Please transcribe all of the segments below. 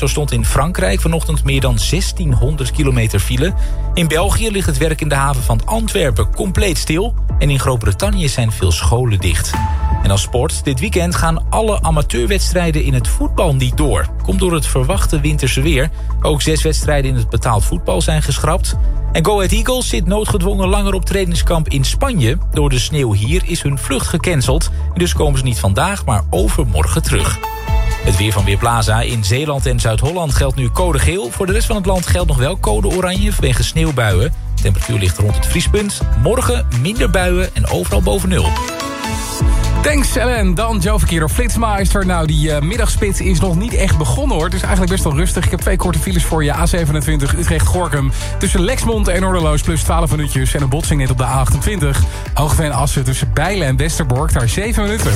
Zo stond in Frankrijk vanochtend meer dan 1600 kilometer file. In België ligt het werk in de haven van Antwerpen compleet stil. En in Groot-Brittannië zijn veel scholen dicht. En als sport, dit weekend gaan alle amateurwedstrijden in het voetbal niet door. Komt door het verwachte winterse weer. Ook zes wedstrijden in het betaald voetbal zijn geschrapt. En Go Ahead Eagles zit noodgedwongen langer op trainingskamp in Spanje. Door de sneeuw hier is hun vlucht gecanceld. Dus komen ze niet vandaag, maar overmorgen terug. Het weer van Weerplaza. In Zeeland en Zuid-Holland geldt nu code geel. Voor de rest van het land geldt nog wel code oranje vanwege sneeuwbuien. Temperatuur ligt rond het vriespunt. Morgen minder buien en overal boven nul. Thanks Ellen, dan Joe Verkeer of Flitsmeister. Nou, die uh, middagspits is nog niet echt begonnen hoor. Het is eigenlijk best wel rustig. Ik heb twee korte files voor je. A27 Utrecht-Gorkum. Tussen Lexmond en Noorderloos plus 12 minuutjes. En een botsing net op de A28. Hoogveen Assen tussen Bijlen en Westerbork. Daar 7 minuten.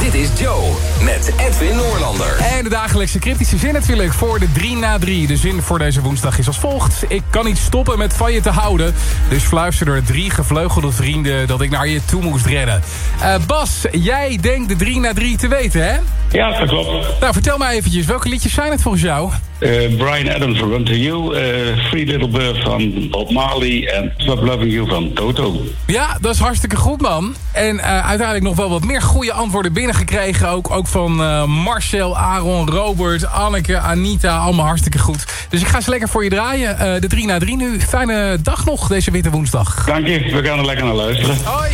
Dit is Joe met Edwin Noorlander. En de dagelijkse cryptische zin natuurlijk voor de 3 na 3. De zin voor deze woensdag is als volgt. Ik kan niet stoppen met van je te houden. Dus fluister door drie gevleugelde vrienden dat ik naar je toe moest redden. Uh, Bas, jij denkt de 3 na 3 te weten, hè? Ja, dat klopt. Nou, vertel mij eventjes, welke liedjes zijn het volgens jou? Uh, Brian Adams van Run To You, uh, Free Little Bird van Bob Marley en Stop Loving You van Toto. Ja, dat is hartstikke goed, man. En uh, uiteindelijk nog wel wat meer goede antwoorden binnengekregen. Ook, ook van Marcel, Aaron, Robert, Anneke, Anita. Allemaal hartstikke goed. Dus ik ga ze lekker voor je draaien. de 3 na 3 nu. Fijne dag nog, deze witte woensdag. Dank je, we gaan er lekker naar luisteren. Hoi.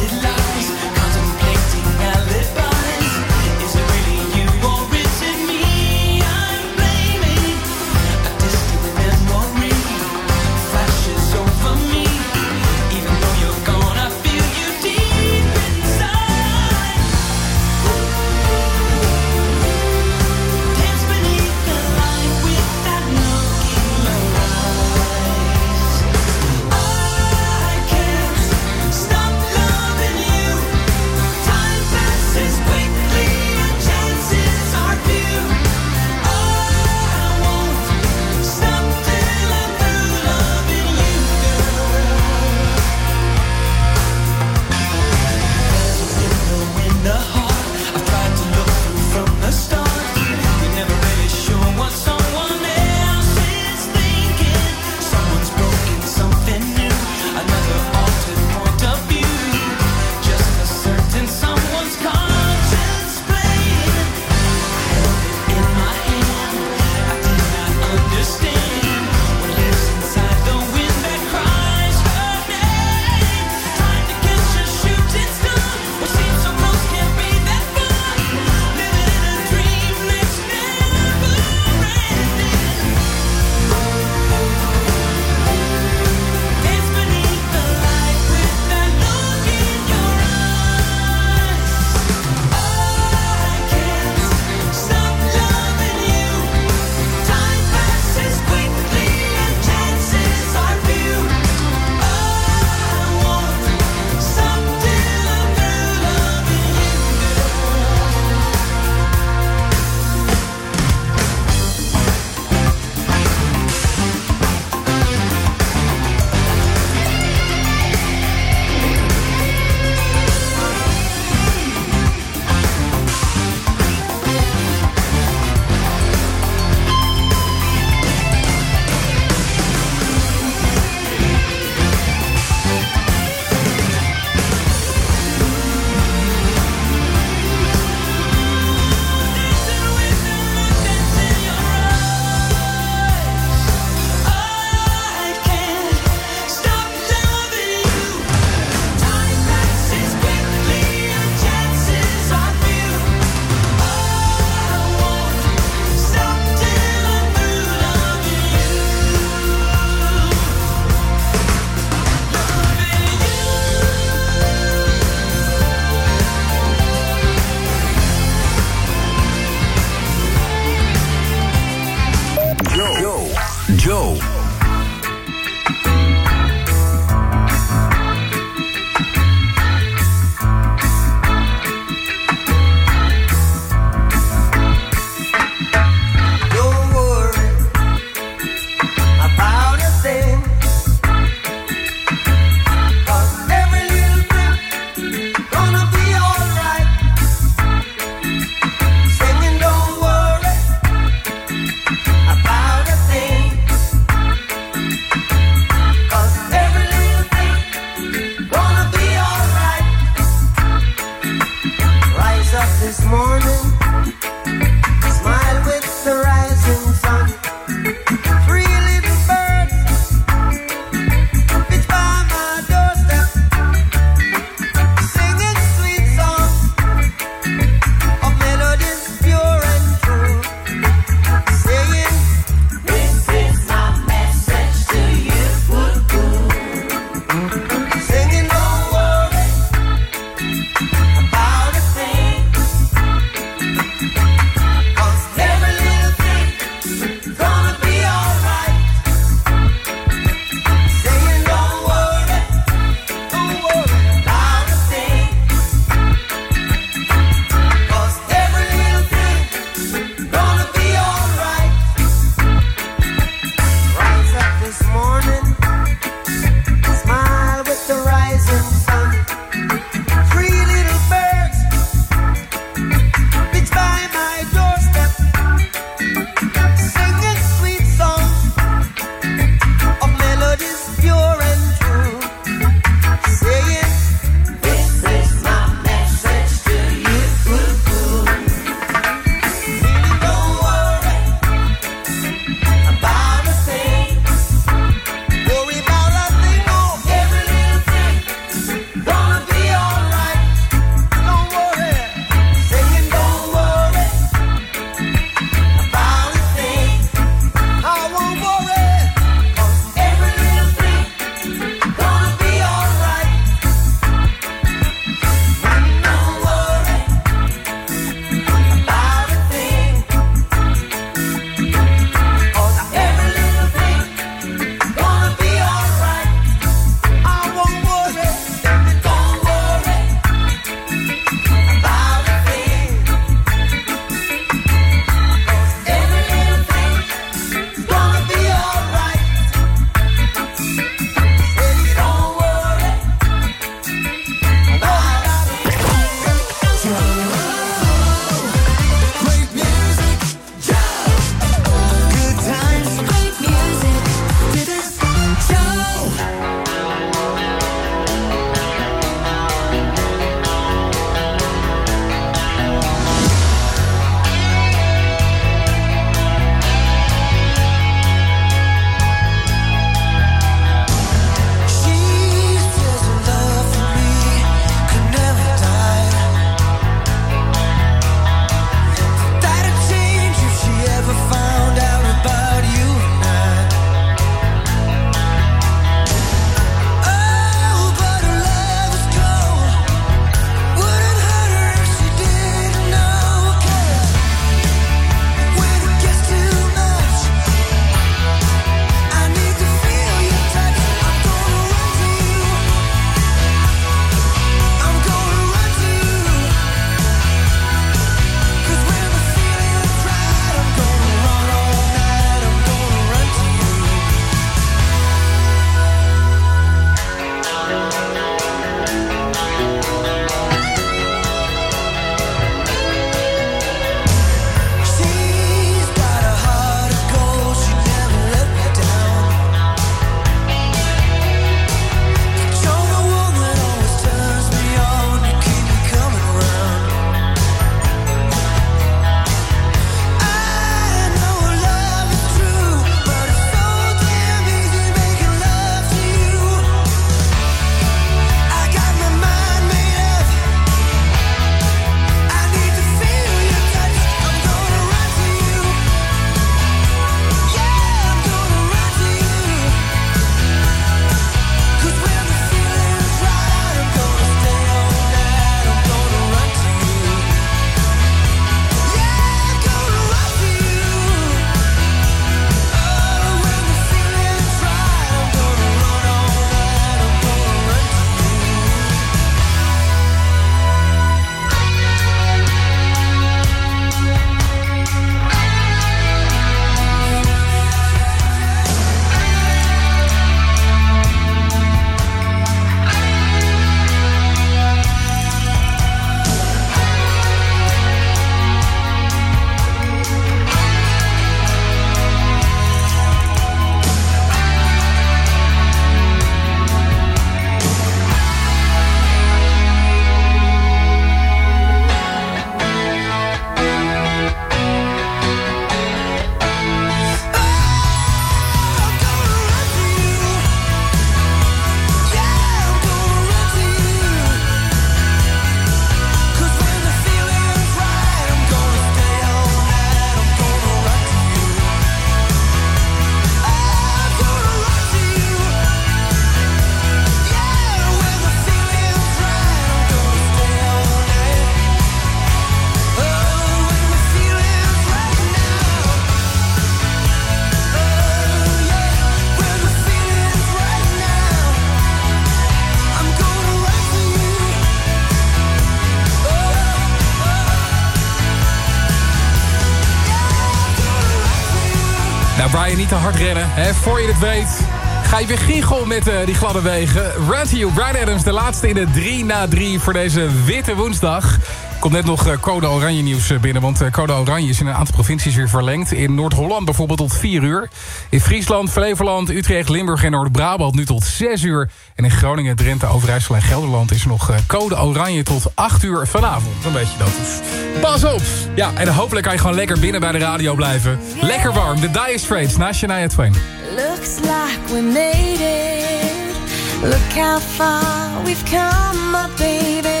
Rennen. Hè? Voor je het weet, ga je weer giechel met uh, die gladde wegen. Run to Brian Adams, de laatste in de 3 na 3 voor deze witte woensdag. Komt net nog uh, code oranje nieuws uh, binnen. Want uh, code oranje is in een aantal provincies weer verlengd. In Noord-Holland bijvoorbeeld tot 4 uur. In Friesland, Flevoland, Utrecht, Limburg en Noord-Brabant nu tot 6 uur. En in Groningen, Drenthe, Overijssel en Gelderland... is nog code oranje tot 8 uur vanavond. Dan weet je dat dus. Pas op! Ja, en hopelijk kan je gewoon lekker binnen bij de radio blijven. Lekker warm, de Dire Straits na Shania Twain. Looks like we made it. Look how far we've come, my baby.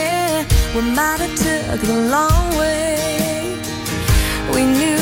We might have took a long way. We knew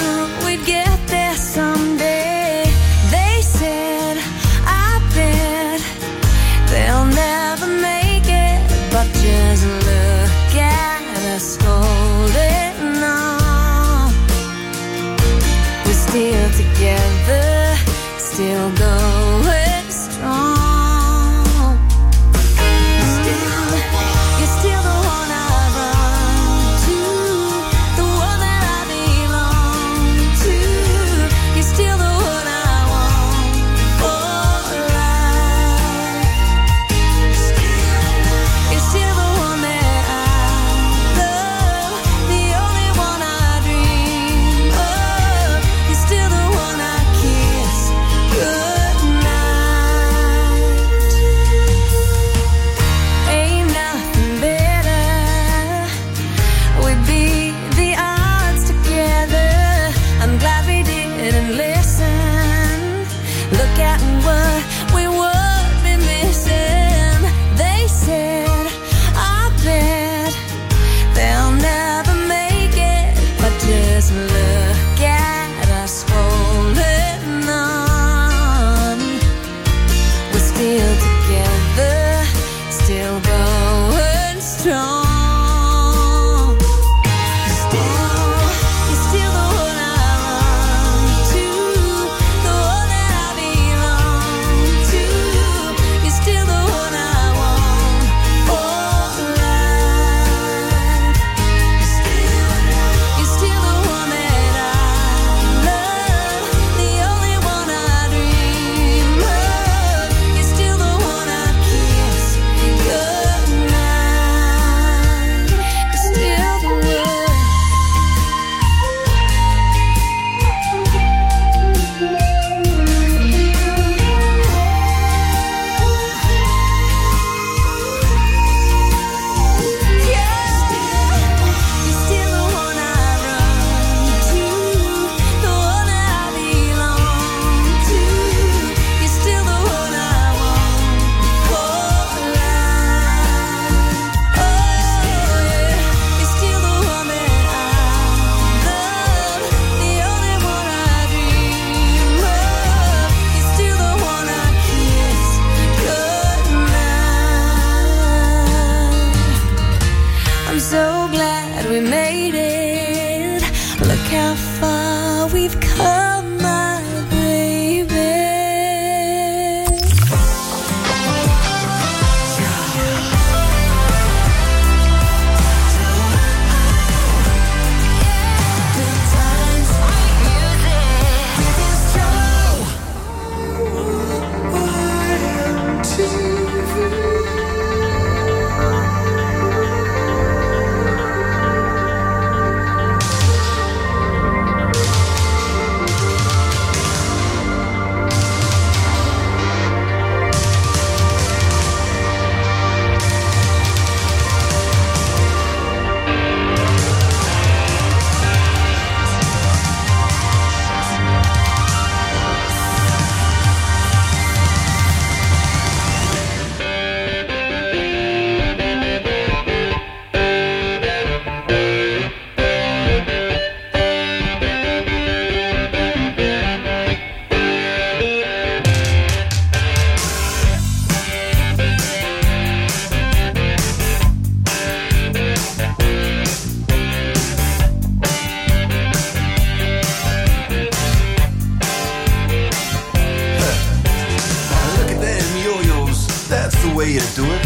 way you do it.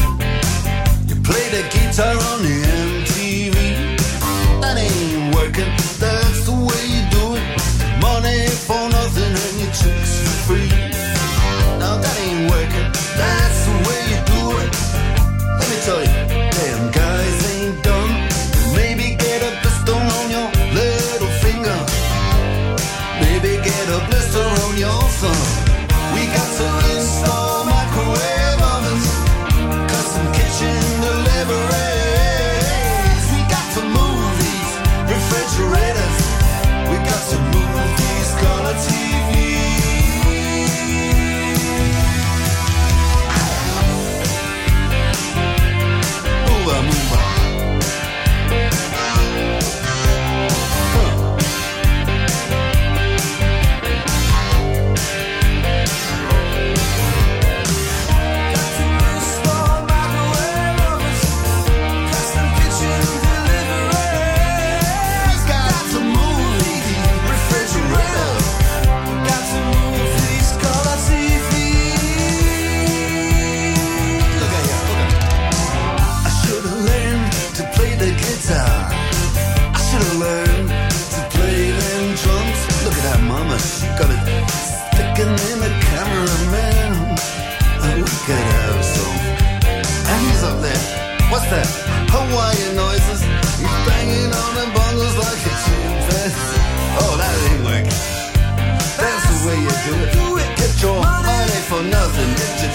You play the guitar on the MTV. That ain't working.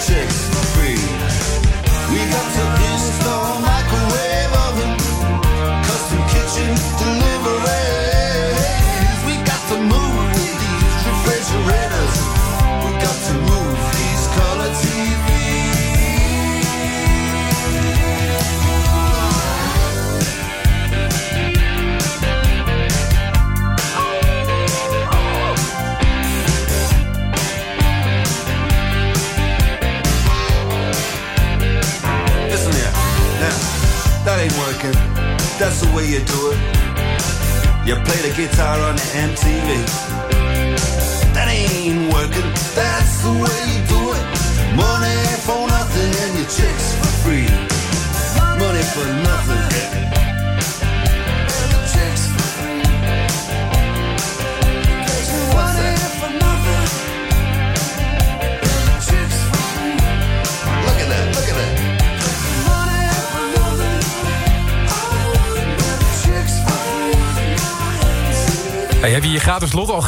six.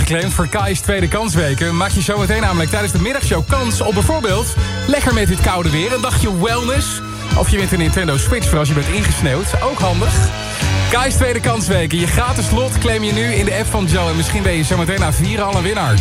geclaimd voor Kai's tweede kansweken. Maak je zo meteen namelijk tijdens de middagshow kans op bijvoorbeeld... lekker met dit koude weer, een dagje wellness... of je wint een Nintendo Switch voor als je bent ingesneeuwd. Ook handig. Kai's tweede kansweken. Je gratis lot claim je nu in de app van Joe... en misschien ben je zo meteen na vier al een winnaar.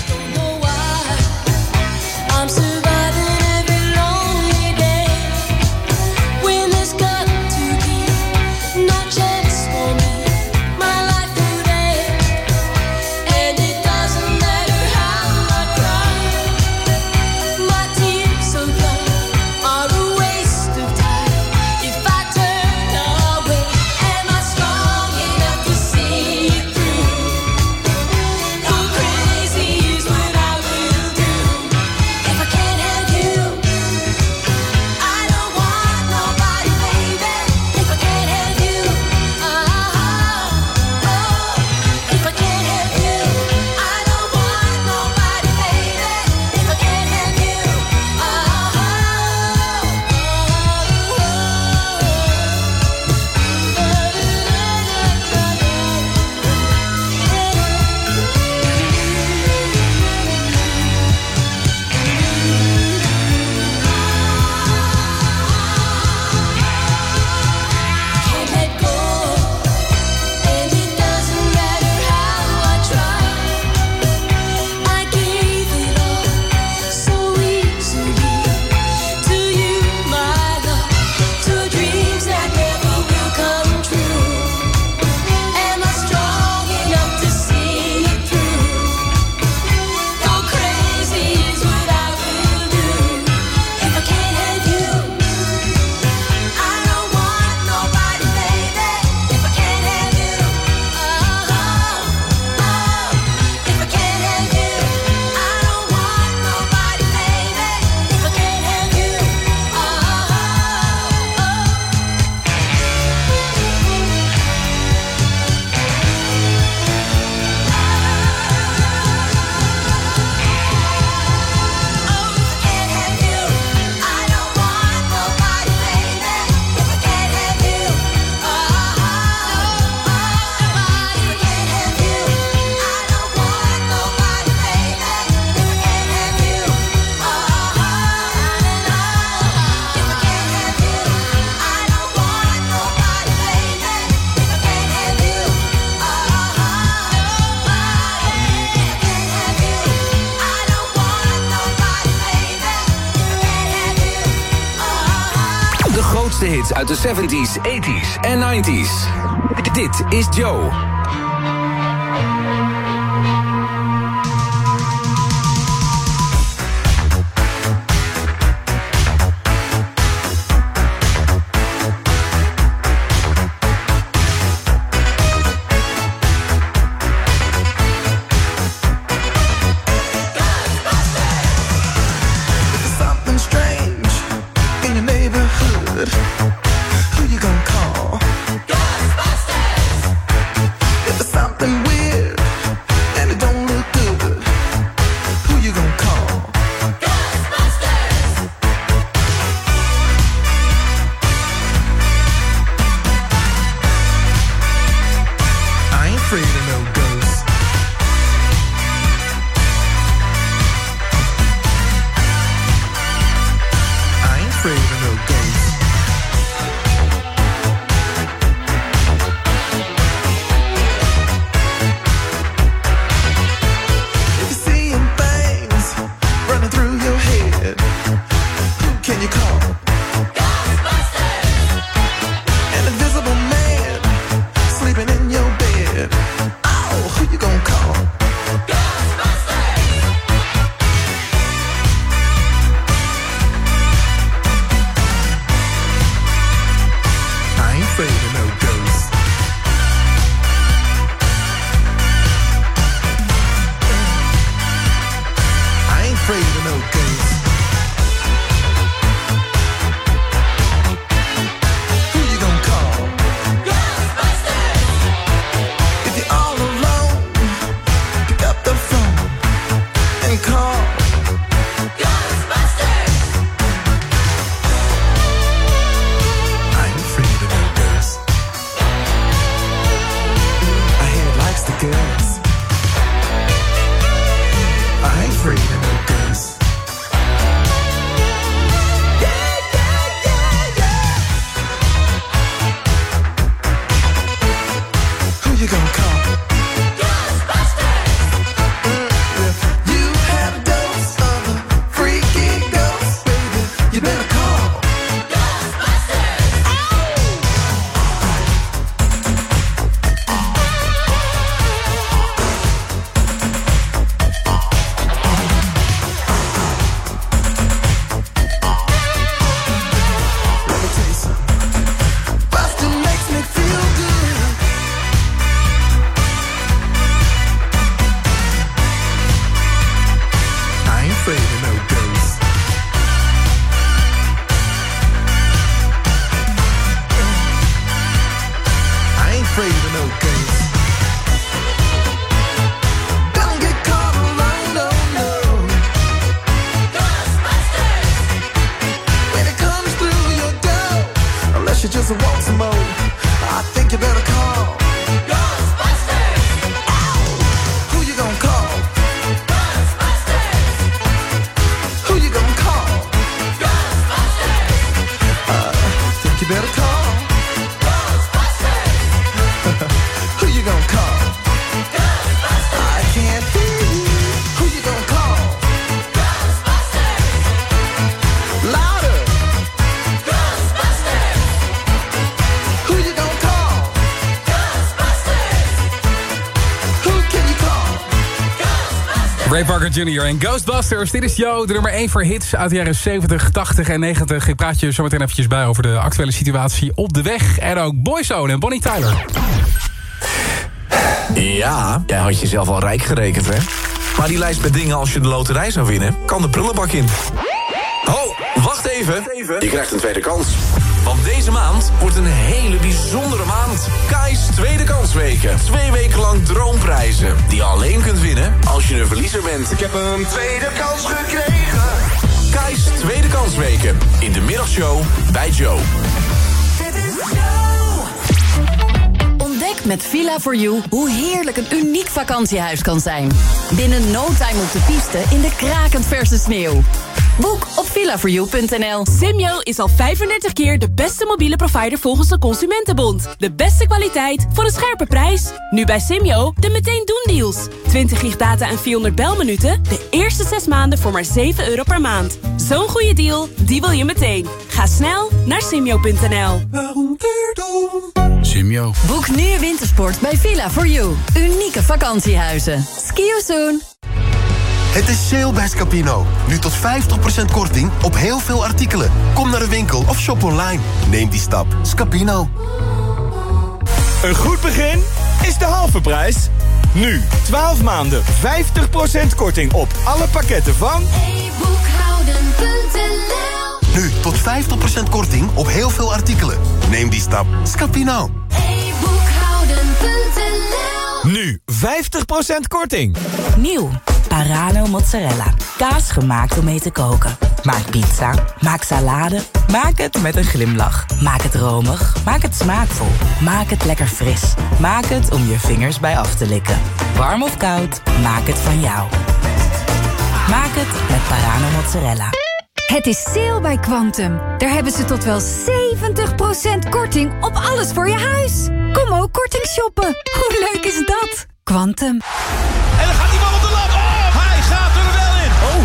Hits uit de 70s, 80s en 90s. Dit is Joe. Ray Parker Jr. en Ghostbusters. Dit is Jo, de nummer 1 voor hits uit de jaren 70, 80 en 90. Ik praat je zo meteen eventjes bij over de actuele situatie op de weg. En ook Boyzone en Bonnie Tyler. Ja, jij had jezelf al rijk gerekend, hè? Maar die lijst met dingen als je de loterij zou winnen... kan de prullenbak in. Ho, wacht even. Je krijgt een tweede kans. Want deze maand wordt een hele bijzondere maand. Kai's Tweede Kansweken. Twee weken lang droomprijzen. Die je alleen kunt winnen als je een verliezer bent. Ik heb een tweede kans gekregen. Kai's Tweede Kansweken. In de middagshow bij Joe. Ontdek met Villa4You hoe heerlijk een uniek vakantiehuis kan zijn. Binnen no time op de piste in de krakend verse sneeuw. Boek op villaforyou.nl. Simyo is al 35 keer de beste mobiele provider volgens de Consumentenbond. De beste kwaliteit voor een scherpe prijs. Nu bij Simyo de meteen doen deals. 20 gig data en 400 belminuten. De eerste 6 maanden voor maar 7 euro per maand. Zo'n goede deal, die wil je meteen. Ga snel naar simyo.nl. Simio. Boek nu wintersport bij Villa4You. Unieke vakantiehuizen. Ski you soon. Het is sale bij Scapino. Nu tot 50% korting op heel veel artikelen. Kom naar de winkel of shop online. Neem die stap. Scapino. Een goed begin is de halve prijs. Nu, 12 maanden, 50% korting op alle pakketten van... Nu tot 50% korting op heel veel artikelen. Neem die stap. Scapino. Nu, 50% korting. Nieuw. Parano mozzarella. Kaas gemaakt om mee te koken. Maak pizza. Maak salade. Maak het met een glimlach. Maak het romig. Maak het smaakvol. Maak het lekker fris. Maak het om je vingers bij af te likken. Warm of koud, maak het van jou. Maak het met Parano mozzarella. Het is sale bij Quantum. Daar hebben ze tot wel 70% korting op alles voor je huis. Kom ook korting shoppen. Hoe leuk is dat? Quantum. En dan gaat die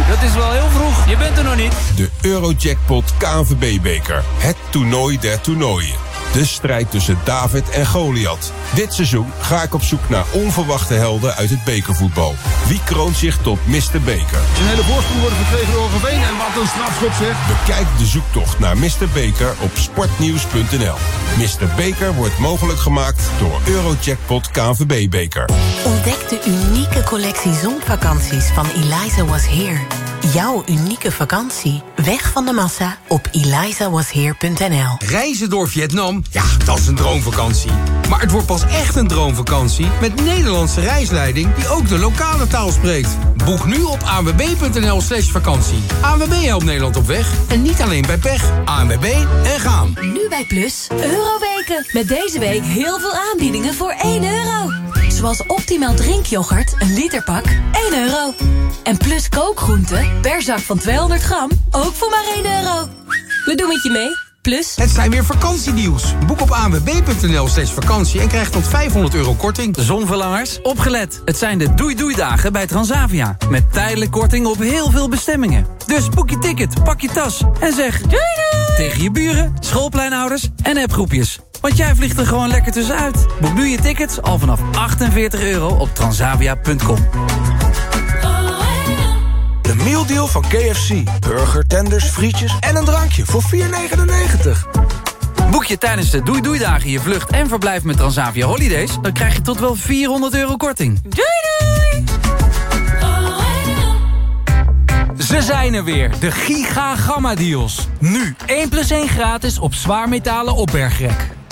dat is wel heel vroeg. Je bent er nog niet. De Eurojackpot KNVB-beker. Het toernooi der toernooien. De strijd tussen David en Goliath. Dit seizoen ga ik op zoek naar onverwachte helden uit het bekervoetbal. Wie kroont zich tot Mr. Beker? Een hele voorsprong worden verkregen door Overveen. En wat een strafschop zeg. Bekijk de zoektocht naar Mr. Beker op sportnieuws.nl. Mr. Beker wordt mogelijk gemaakt door Eurojackpot KNVB-beker. Ontdek de unieke collectie zonvakanties van Eliza Was Here. Jouw unieke vakantie. Weg van de massa op elizawasheer.nl. Reizen door Vietnam? Ja, dat is een droomvakantie. Maar het wordt pas echt een droomvakantie met Nederlandse reisleiding die ook de lokale taal spreekt. Boek nu op anwb.nl slash vakantie. ANWB helpt Nederland op weg en niet alleen bij pech. ANWB en gaan. Nu bij Plus, Euroweken. Met deze week heel veel aanbiedingen voor 1 euro. Zoals optimaal drinkyoghurt, een literpak, 1 euro. En Plus kookgroenten, per zak van 200 gram, ook voor maar 1 euro. We doen het je mee. Plus... Het zijn weer vakantienieuws. Boek op anwb.nl slash vakantie en krijg tot 500 euro korting. Zonverlangers, opgelet. Het zijn de doei-doei-dagen bij Transavia. Met tijdelijk korting op heel veel bestemmingen. Dus boek je ticket, pak je tas en zeg... Doei doei! Tegen je buren, schoolpleinouders en appgroepjes. Want jij vliegt er gewoon lekker tussenuit. Boek nu je tickets al vanaf 48 euro op transavia.com. De mealdeal van KFC. Burger, tenders, frietjes en een drankje voor 4,99. Boek je tijdens de Doei Doei Dagen je vlucht en verblijf met Transavia Holidays... dan krijg je tot wel 400 euro korting. Doei doei! Ze zijn er weer, de Giga Gamma Deals. Nu 1 plus 1 gratis op zwaarmetalen opbergrek.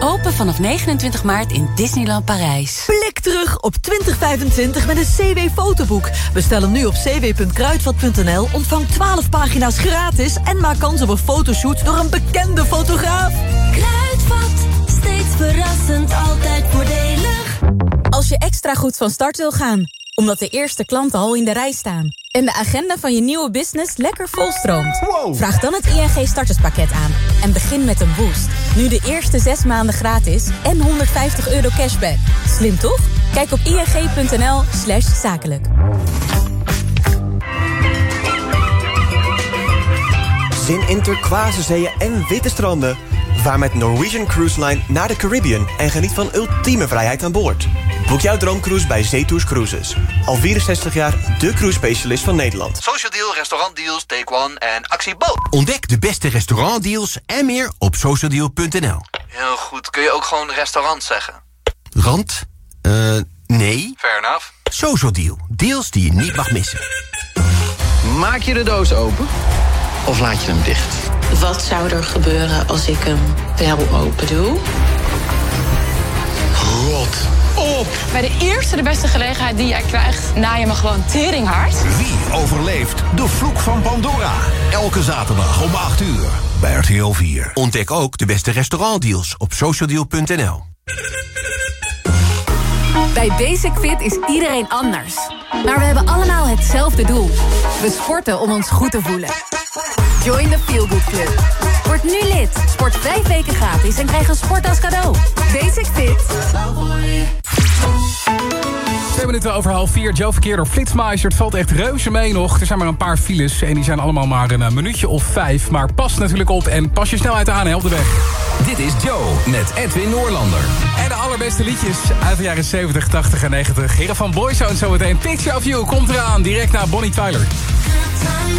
Open vanaf 29 maart in Disneyland Parijs. Blik terug op 2025 met een CW-fotoboek. Bestel hem nu op cw.kruidvat.nl, ontvang 12 pagina's gratis... en maak kans op een fotoshoot door een bekende fotograaf. Kruidvat, steeds verrassend, altijd voordelig. Als je extra goed van start wil gaan, omdat de eerste klanten al in de rij staan... en de agenda van je nieuwe business lekker volstroomt... vraag dan het ING starterspakket aan en begin met een boost. Nu de eerste zes maanden gratis en 150 euro cashback. Slim toch? Kijk op ing.nl slash zakelijk. Zin in turquoise zeeën en witte stranden. Vaar met Norwegian Cruise Line naar de Caribbean... en geniet van ultieme vrijheid aan boord. Boek jouw droomcruise bij Zetours Cruises. Al 64 jaar de cruise specialist van Nederland. Social Deal, restaurantdeals, Take One en Actie Boot. Ontdek de beste restaurantdeals en meer op socialdeal.nl. Heel goed. Kun je ook gewoon restaurant zeggen? Rand? Eh, nee. Fair enough. Social Deal. Deals die je niet mag missen. Maak je de doos open? Of laat je hem dicht? Wat zou er gebeuren als ik hem wel open doe? Rot op! Bij de eerste de beste gelegenheid die jij krijgt, na je me gewoon teringhard. Wie overleeft de vloek van Pandora? Elke zaterdag om 8 uur bij RTL 4. Ontdek ook de beste restaurantdeals op socialdeal.nl. Bij Basic Fit is iedereen anders. Maar we hebben allemaal hetzelfde doel. We sporten om ons goed te voelen. Join the Feel Good Club. Word nu lid. Sport vijf weken gratis en krijg een sport als cadeau. Basic Fit. Twee minuten over half vier. Joe verkeer door Flitsmeister. Het valt echt reuze mee nog. Er zijn maar een paar files. En die zijn allemaal maar een eh, minuutje of vijf. Maar pas natuurlijk op en pas je snelheid aan. Help de weg. Dit is Joe met Edwin Noorlander. En de allerbeste liedjes uit de jaren 70, 80 en 90. Heren van Boyzone zometeen. Picture of You komt eraan. Direct naar Bonnie Tyler. Turn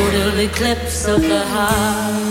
Total eclipse of the heart.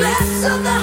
rest of the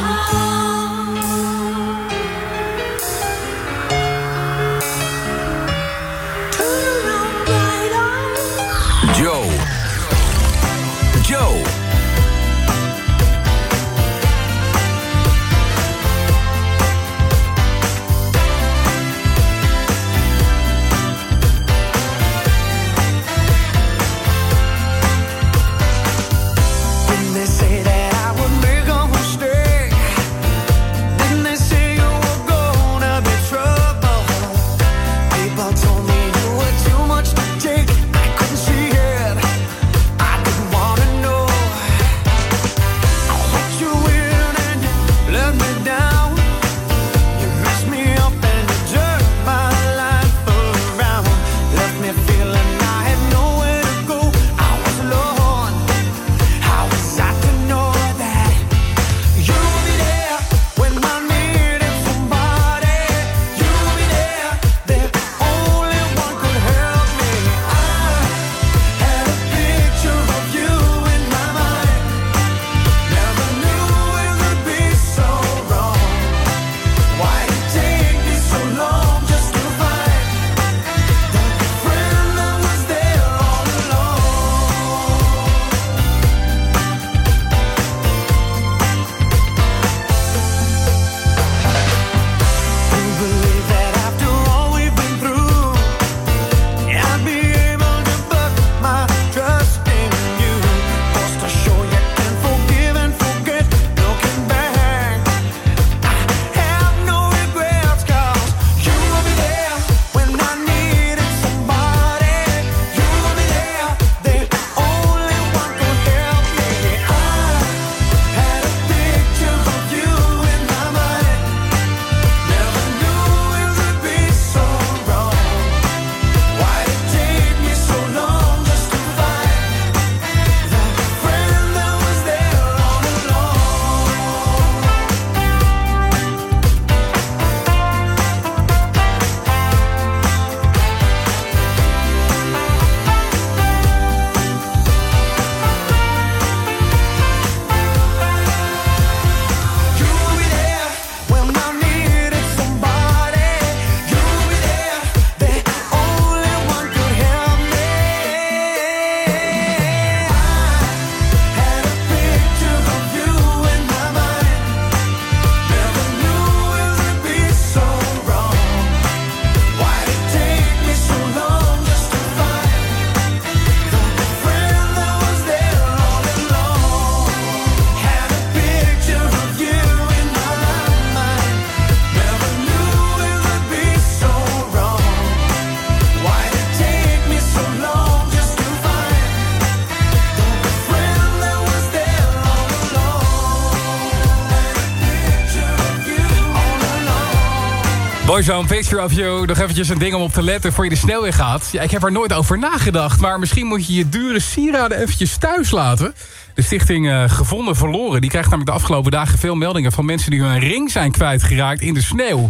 along? Boyzone, Picture of You. Nog eventjes een ding om op te letten voor je de snelweg gaat. Ja, ik heb er nooit over nagedacht. Maar misschien moet je je dure sieraden eventjes thuis laten. De stichting eh, Gevonden Verloren... die krijgt namelijk de afgelopen dagen veel meldingen... van mensen die hun ring zijn kwijtgeraakt in de sneeuw.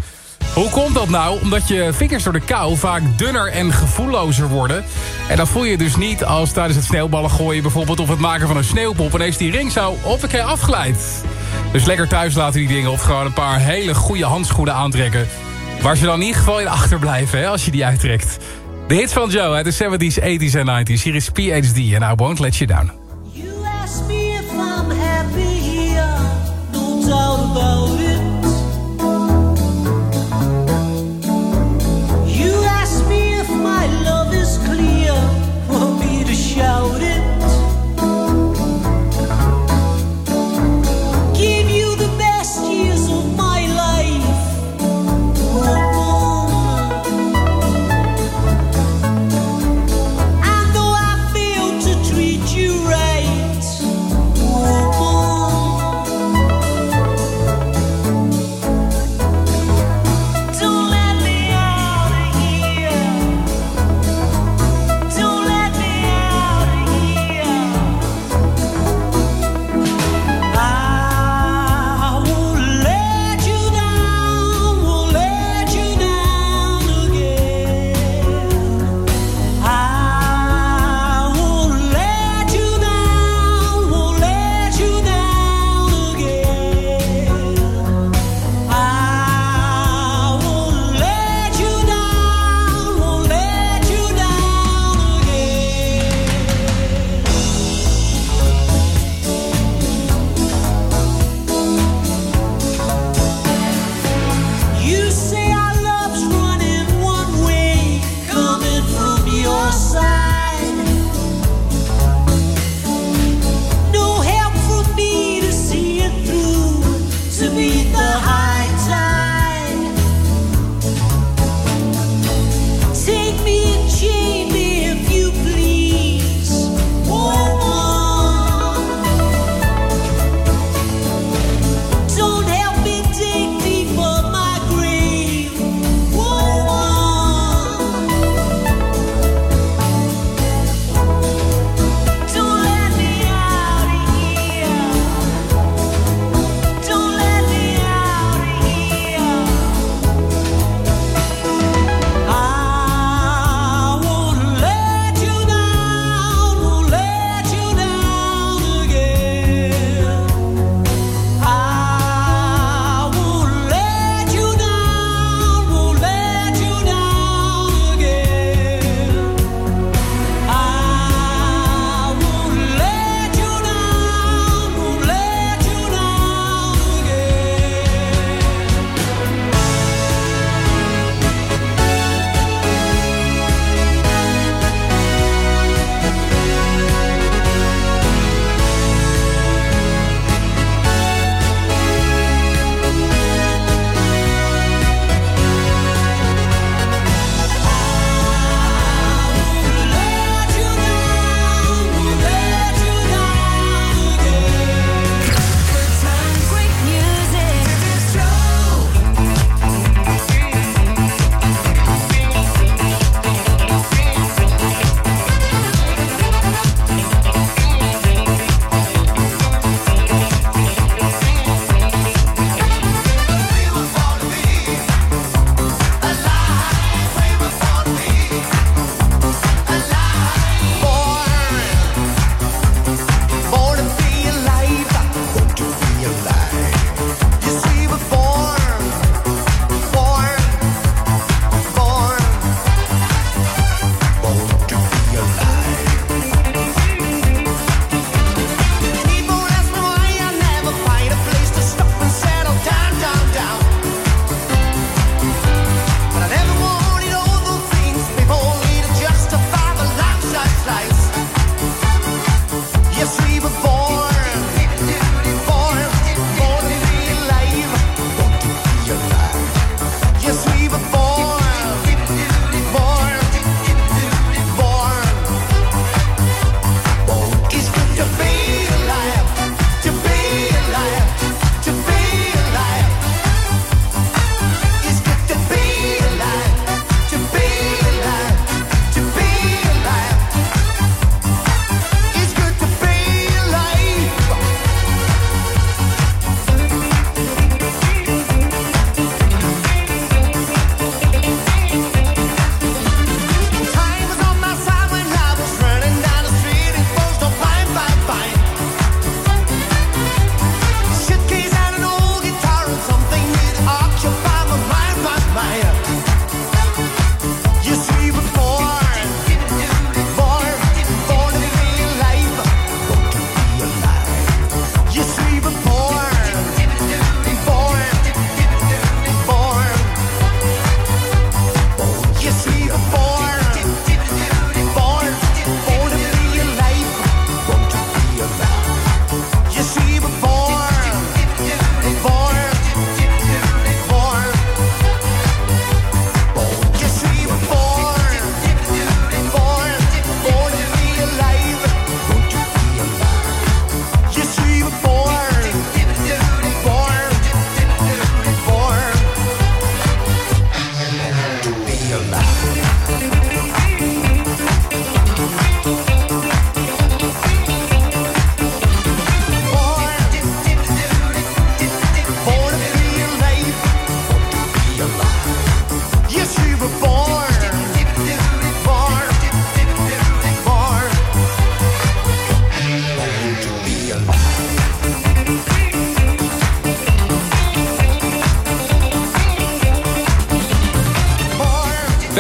Hoe komt dat nou? Omdat je vingers door de kou vaak dunner en gevoellozer worden. En dat voel je dus niet als tijdens het sneeuwballen gooien... bijvoorbeeld of het maken van een sneeuwpop... ineens die ring zo op een keer afglijdt. Dus lekker thuis laten die dingen... of gewoon een paar hele goede handschoenen aantrekken... Waar ze dan in ieder geval in achterblijven hè, als je die uittrekt. De hits van Joe uit de 70s, 80s en 90s. Hier is PhD en I Won't Let You Down. Ask me if I'm happy here, no doubt about it. You ask me if my love is clear, for me to shout it.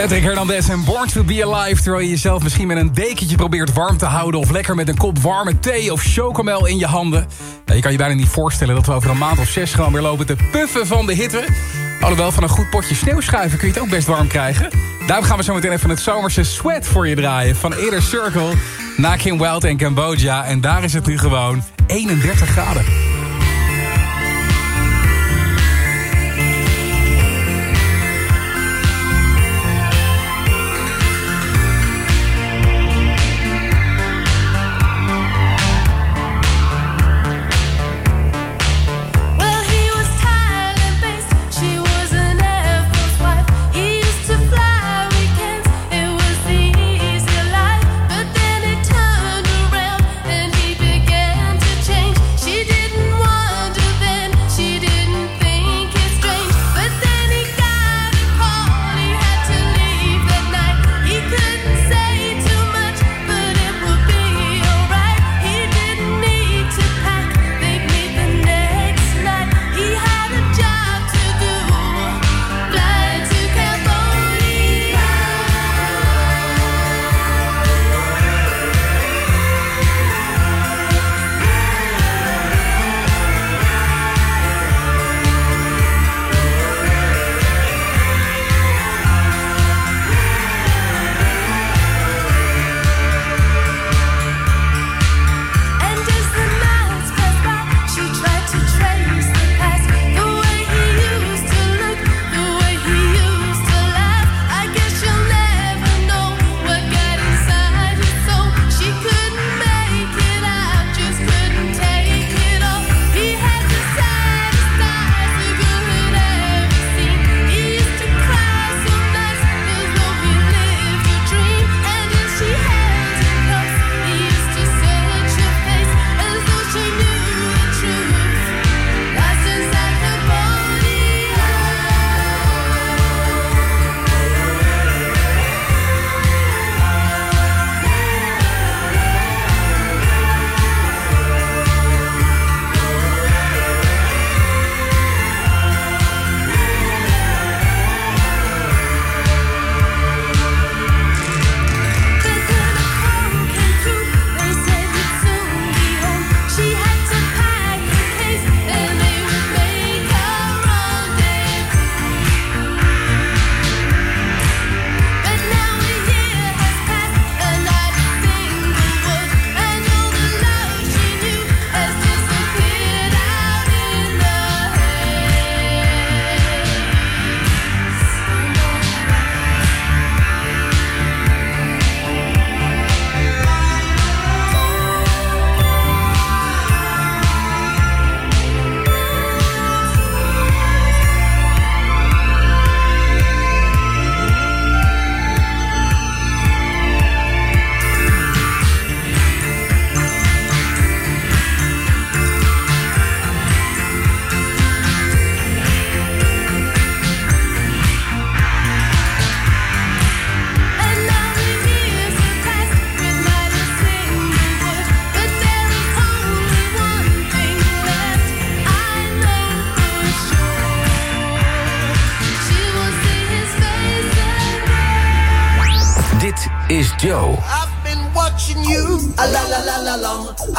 Patrick Hernandez en Born to be Alive... terwijl je jezelf misschien met een dekentje probeert warm te houden... of lekker met een kop warme thee of chocomel in je handen. Je kan je bijna niet voorstellen dat we over een maand of zes... gewoon weer lopen te puffen van de hitte. Alhoewel, van een goed potje sneeuwschuiven kun je het ook best warm krijgen. Daarom gaan we zo meteen even het zomerse sweat voor je draaien... van Inner Circle naar Kim Wild en Cambodja. En daar is het nu gewoon 31 graden.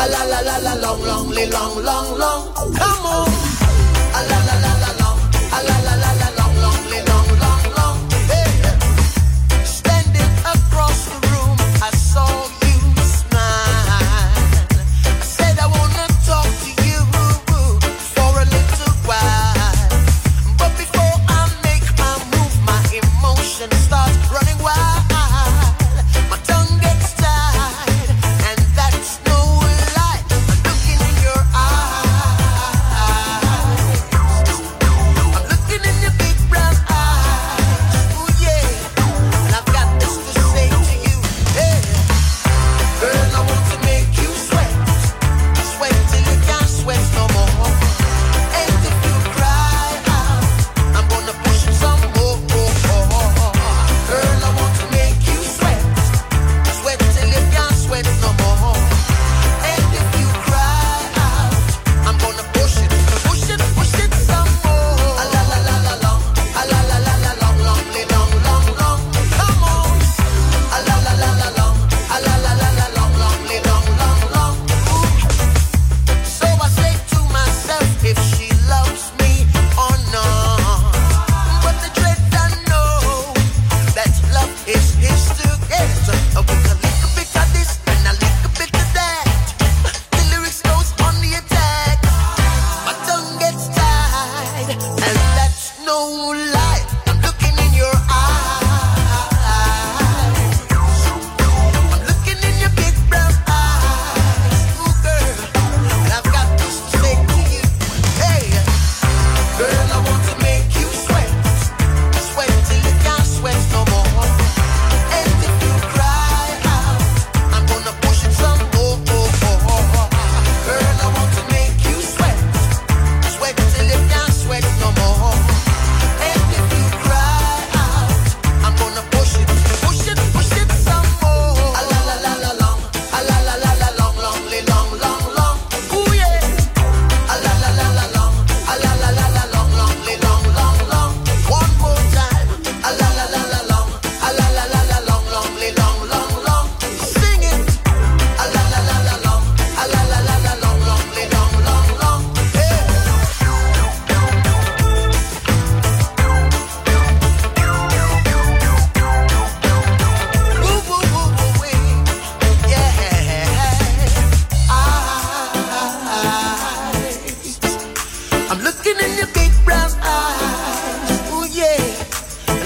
A la la la la long, long, long, long, long, long.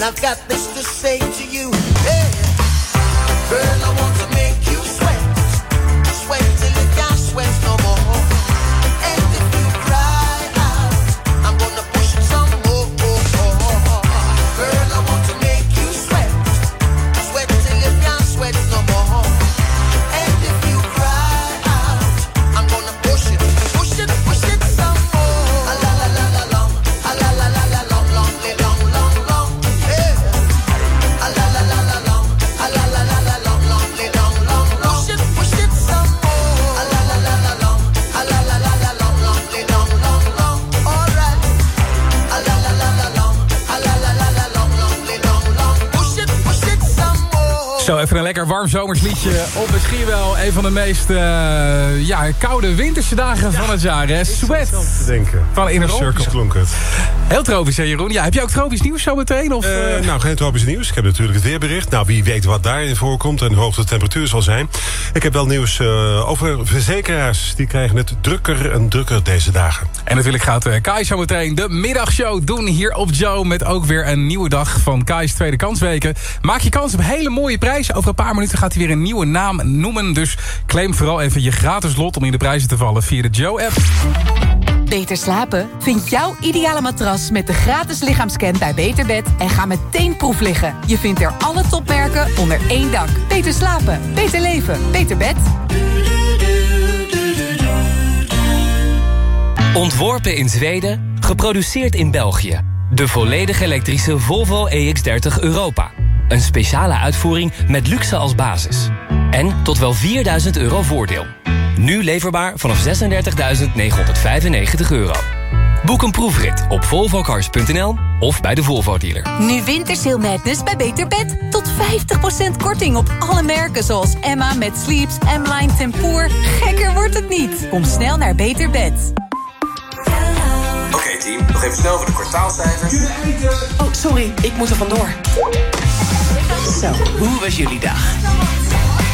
I've got this to say to you. Hey, girl, I want to warm zomersliedje. Op misschien wel een van de meest eh, ja, koude winterse dagen van het jaar. Hè? Sweat denken. van Inner Circle. klonk het. Heel tropisch, hè Jeroen? Ja, heb je ook tropisch nieuws zo meteen? Of, Eh, eh? nou, geen tropisch nieuws. Ik heb natuurlijk het weerbericht. Nou, wie weet wat daarin voorkomt en hoe hoog de temperatuur zal zijn. Ik heb wel nieuws eh, over verzekeraars. Die krijgen het drukker en drukker deze dagen. En natuurlijk gaat eh, Kai zo meteen de middagshow doen hier op Joe... met ook weer een nieuwe dag van Kai's Tweede Kansweken. Maak je kans op hele mooie prijzen. Over een paar minuten gaat hij weer een nieuwe naam noemen. Dus claim vooral even je gratis lot om in de prijzen te vallen via de Joe-app. Beter slapen? Vind jouw ideale matras met de gratis lichaamscan bij Beterbed en ga meteen proef liggen. Je vindt er alle topmerken onder één dak. Beter slapen, beter leven, beter bed. Ontworpen in Zweden, geproduceerd in België. De volledig elektrische Volvo EX30 Europa. Een speciale uitvoering met luxe als basis. En tot wel 4000 euro voordeel. Nu leverbaar vanaf 36.995 euro. Boek een proefrit op volvocars.nl of bij de Volvo dealer. Nu Wintersale Madness bij Beter Bed. Tot 50% korting op alle merken zoals Emma met Sleeps, M-Line Tempoor. Gekker wordt het niet. Kom snel naar Beter Bed. Oké team, nog even snel voor de kwartaalcijfers. Oh, sorry, ik moet er vandoor. Zo, hoe was jullie dag?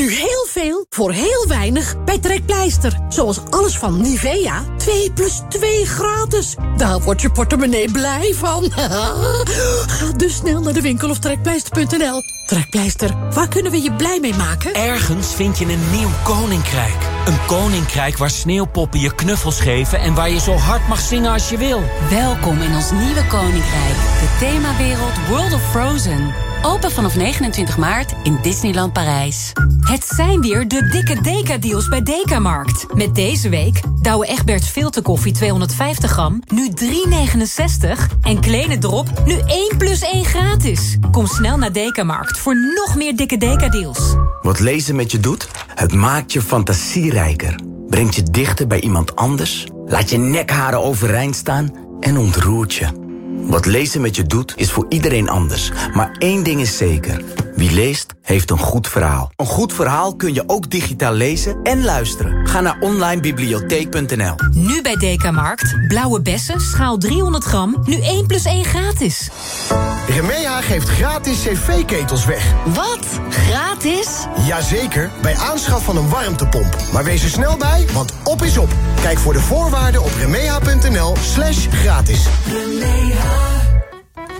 Nu heel veel voor heel weinig bij Trekpleister. Zoals alles van Nivea. 2 plus 2 gratis. Daar wordt je portemonnee blij van. Ga dus snel naar de winkel of trekpleister.nl. Trekpleister, waar kunnen we je blij mee maken? Ergens vind je een nieuw koninkrijk. Een koninkrijk waar sneeuwpoppen je knuffels geven... en waar je zo hard mag zingen als je wil. Welkom in ons nieuwe koninkrijk. De themawereld World of Frozen. Open vanaf 29 maart in Disneyland Parijs. Het zijn weer de dikke Deka-deals bij Dekamarkt. Met deze week Douwe Egberts filterkoffie 250 gram, nu 3,69. En Kleine Drop, nu 1 plus 1 gratis. Kom snel naar Dekamarkt voor nog meer dikke Deka-deals. Wat lezen met je doet? Het maakt je fantasierijker. Brengt je dichter bij iemand anders. Laat je nekharen overeind staan en ontroert je. Wat lezen met je doet, is voor iedereen anders. Maar één ding is zeker. Wie leest, heeft een goed verhaal. Een goed verhaal kun je ook digitaal lezen en luisteren. Ga naar onlinebibliotheek.nl Nu bij Dekamarkt. Blauwe bessen, schaal 300 gram, nu 1 plus 1 gratis. Remeha geeft gratis cv-ketels weg. Wat? Gratis? Jazeker, bij aanschaf van een warmtepomp. Maar wees er snel bij, want op is op. Kijk voor de voorwaarden op remeha.nl slash gratis.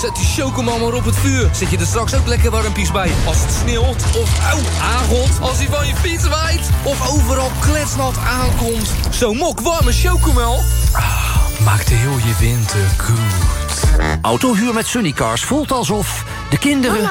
Zet die chocomel maar op het vuur. Zet je er straks ook lekker warmpies bij. Als het sneeuwt of auw, aangot. Als hij van je fiets waait. Of overal kletsnat aankomt. Zo'n mok warme chocomel. Maakt heel je winter goed. Autohuur met Sunnycars voelt alsof de kinderen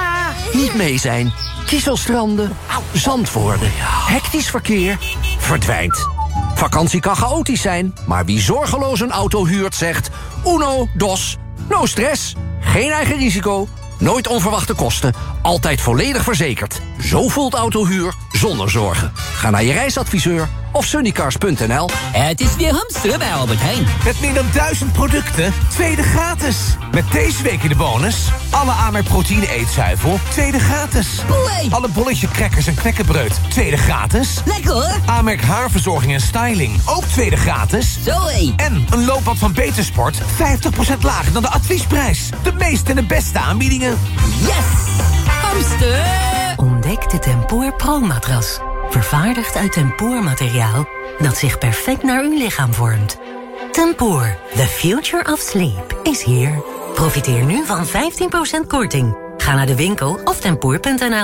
niet mee zijn. Kieselstranden, zand worden, hectisch verkeer verdwijnt. Vakantie kan chaotisch zijn, maar wie zorgeloos een auto huurt zegt... uno, dos, no stress, geen eigen risico, nooit onverwachte kosten... Altijd volledig verzekerd. Zo voelt autohuur zonder zorgen. Ga naar je reisadviseur of sunnycars.nl. Het is weer hamsteren bij Albert Heijn. Met meer dan duizend producten, tweede gratis. Met deze week in de bonus... alle Amerk proteïne eetzuivel, tweede gratis. Alle bolletje crackers en knekkenbreud, tweede gratis. Lekker hoor. Amerk haarverzorging en styling, ook tweede gratis. Zoé. En een loopbad van Betersport, 50% lager dan de adviesprijs. De meeste en de beste aanbiedingen. Yes! Hamster! Ontdek de Tempoor Pro-matras. Vervaardigd uit tempoormateriaal dat zich perfect naar uw lichaam vormt. Tempoor, the future of sleep, is here. Profiteer nu van 15% korting. Ga naar de winkel of tempoor.nl.